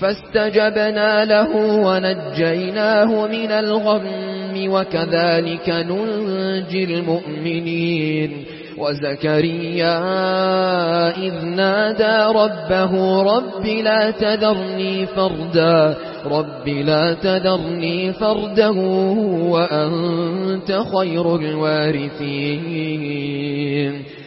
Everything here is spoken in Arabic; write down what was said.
فاستجبنا له ونجيناه من الغم وكذلك ننجي المؤمنين. وزكريا إذ نادى ربه رب لا تذرني فردا رب لا تذرني فردا وأنت خير الوارثين.